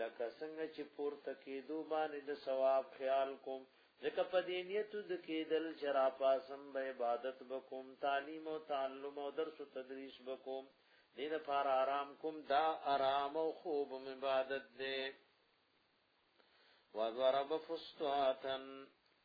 لکه څنګه چې پورته کېدو باندې د ثواب خیال کوم ځکه په دې نیت د کېدل چې را پاسم به عبادت وکوم تعلیم او تعلم او درس او تدریس وکوم دې لپاره آرام کوم دا آرام او خوب عبادت دی وضرب فستواتن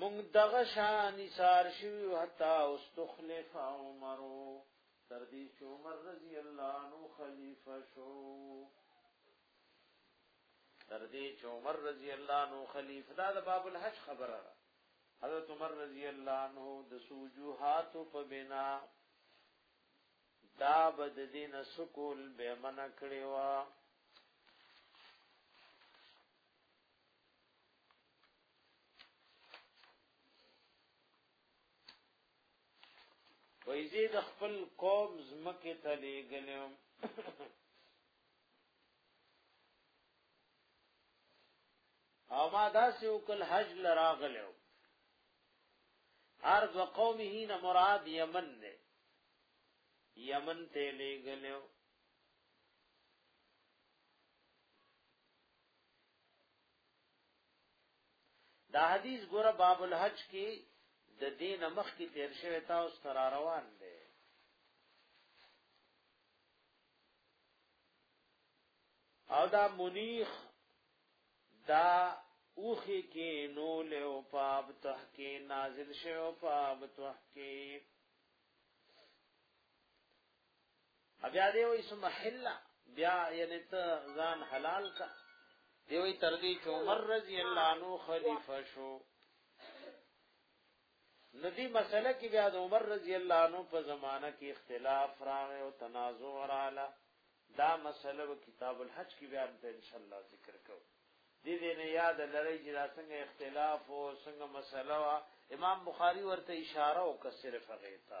مونږ دغه شان ایثار شو حتا استخلف عمر تر دې چې عمر رضی الله عنه خلیفہ شو تر دې چې عمر رضی الله عنه خلیفہ دا د باب الحج خبره ده حضرت عمر رضی الله عنه د سوجوحات په بنا دا بد دین سکول به من کړي وا ویزی د خپل قوم زمکه ته لګلم او ما داسې وکل حج لراغلو ارض قومه نه مراد یمن نه یمن ته لګلو دا حدیث ګوره باب الحج کې د دین مخ کې تیر شوی تا اوس تر روان دی او دا منیخ دا اوخی کې نو له او پاب تحقی نازل شوی او پاب تحقی بیا دی وای سم حلا بیا یعنی ته ځان حلال کا دی وای تر دې چې عمر رضی الله عنه خلیفہ شو ندی مسله کې بیا د عمر رضی الله عنه په زمانہ کې اختلاف راغی او تنازع رااله دا مسله په کتاب الحج کې بیا ته ان شاء الله ذکر کوو دې دې نه یاد لري چې دا څنګه اختلاف او څنګه مسله وا امام بخاری ورته اشاره وکړه صرف هغه ته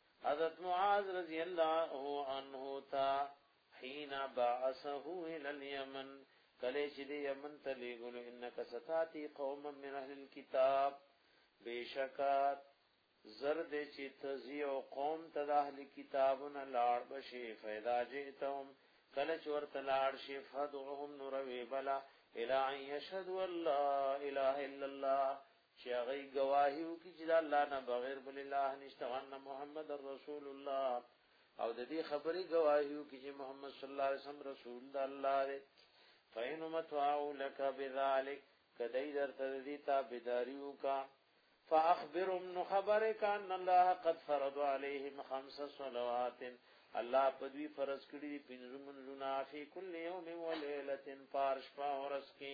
حضرت معاذ رضی الله عنه تا حين بعثه الى اليمن کله چې د یمن ته لګول انک ستاتی قوم من اهل الكتاب بشکات زرد چې تزي او قوم ته د اهل کتابونه لاړ بشي فیدا جئتهم کله چې ورته لاړ شي فدعهم نور وی بلا الى ان يشهد الله اله الا الله چې هغه گواهی وکړي چې الله نه بغیر بل الله نشته ان محمد رسول الله او د دې خبرې گواهی وکړي چې محمد صلی الله علیه وسلم رسول د الله دی فین متعو لك بذلک کدی درته دې تا بداری وکا فاخبرهم نو خبره کان الله قد فرض عليهم خمس صلوات الله په دوی فرض کړی پنځه منځونه فی کل یوم و لیلۃ پارش پاورس کې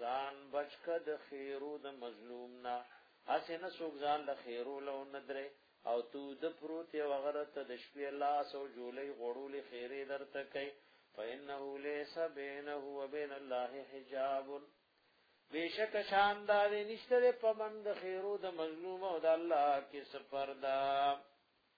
ځان بچ که د خیرو د مظلوم نه هسې نه څوک ځان د خیرو له ونه درې او تو د پروت یې وغره ته د شپې لاس او جولۍ غوړولې خیرې درته کوي فانه ليس بينه وبين الله حجاب بیشک شان دا دې نشته په من د خیرو د مظلوم او د الله کې سپردا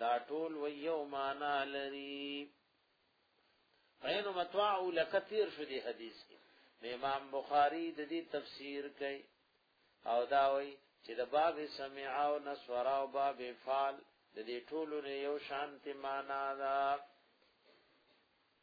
دا ټول و یو معنا لري فینو متواعو لکثیر شو دی حدیث کی امام بخاری د دې تفسیر کوي او دا وایي چې د باب سمع او نسور او باب فال د دې ټولو نه یو شانتی معنا ده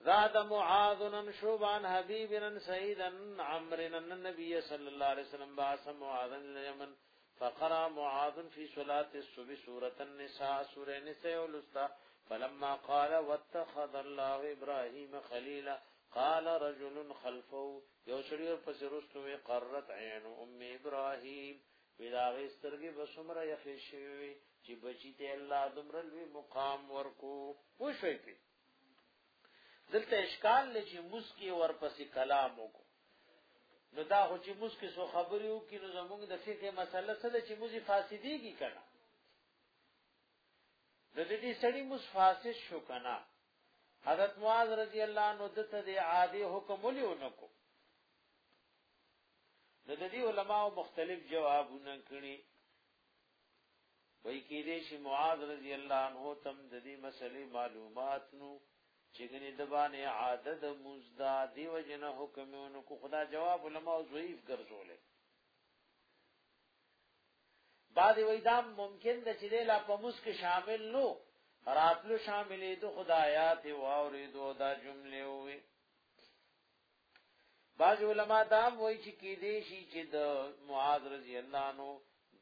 زاد معاذن شوبان حبيبن سيدن عمرن النبي صلى الله عليه وسلم باث معاذن اليمن فقرا معاذن في صلاه الصبح سوره النساء سوره النساء ولستا فلما قال واتخذ الله ابراهيم خليلا قال رجل خلفه يوشري فسرستوي قرت عين ام ابراهيم وی د هغې سترګې به څومره یخې شوې وي چې بچي ته الله دومره لوی مقام ورکو پوه شوئ پې دلته اشکال دی چې موس کې ورپسې کلام وکړو نو دا خو چې موږ کې سو خبرې وکړي نو زموږ د فقه مسله څه ده چې موږ فاسدي کی کړه د دې سړی موږ فاسد شو کنه حضرت معاذ رضی الله عنه دته د عادي حکم ولې ونکو نو د دې علماو مختلف جوابونه کړي وای کې دې شي معاذ رضی الله عنه تم د دې مسلې معلومات نو چې ګنې د باندې عادت مزدا دی وجنه حکمونو کو خدا جواب علماو ضعیف ګرځولې بعد وای دا ممکن د چې لا په موس کې شامل نو راتلو شاملې دو خدایات واورې دو دا جمله وي بعض علما دا وایي چې کې دې شي چې د معاذ رضی الله عنه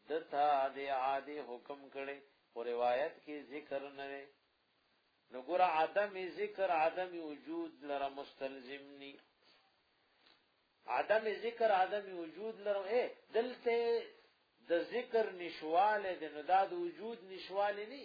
دتا د عادي حکم کړي او روایت کې ذکر نه لري نو ګور عدم ذکر عدم وجود لره مستلزم ني عدم ذکر عدم وجود لره اے دلته د ذکر نشواله د نو دا د وجود نشواله ني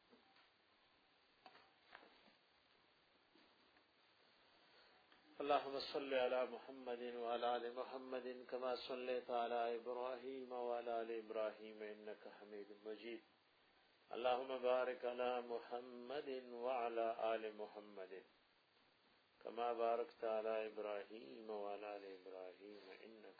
اللهم صل على محمد وعلى ال محمد كما صليت على ابراهيم وعلى ال ابراهيم انك حميد مجيد اللهم بارك على محمد وعلى ال محمد كما باركت على ابراهيم وعلى ال ابراهيم انك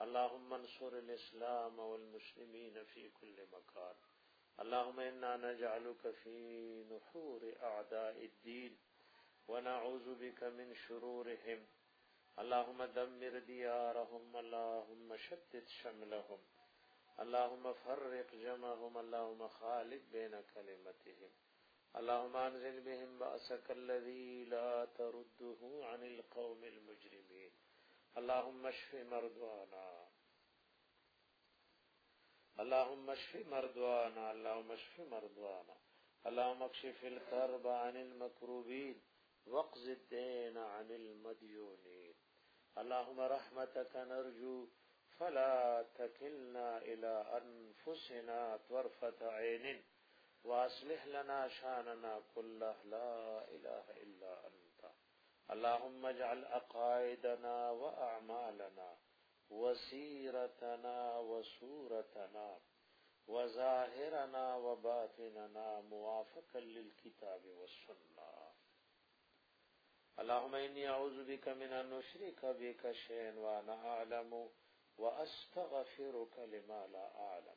اللهم انصر الاسلام والمسلمين في كل مكان اللهم انا نجعلك في نحور اعداء الدين ونعوذ بك من شرورهم اللهم دمر ديارهم اللهم شتت شملهم اللهم فرق جمعهم اللهم خالد بين كلمتهم اللهم انزل بهم بأسك الذي لا ترده عن القوم المجرمين اللهم اشف مرضانا اللهم اشف مرضانا اللهم اشف مرضانا اللهم اكشف الكرب عن المكروبين وقز الدين عن المديون اللهم رحمتك نرجو فلا تكلنا إلى أنفسنا طرفة عين واصلح لنا شاننا كله لا إله إلا أنت اللهم اجعل أقايدنا وأعمالنا وسيرتنا وسورتنا وظاهرنا وباطننا موافقا للكتاب والسنه اللهم إني أعوذ بك من أن أشرك بك شيئا وأنا أعلم وأستغفرك لما لا أعلم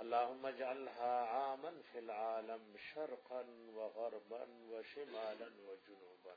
اللهم اجعلها عاما في العالم شرقا وغربا وشمالا وجنوبا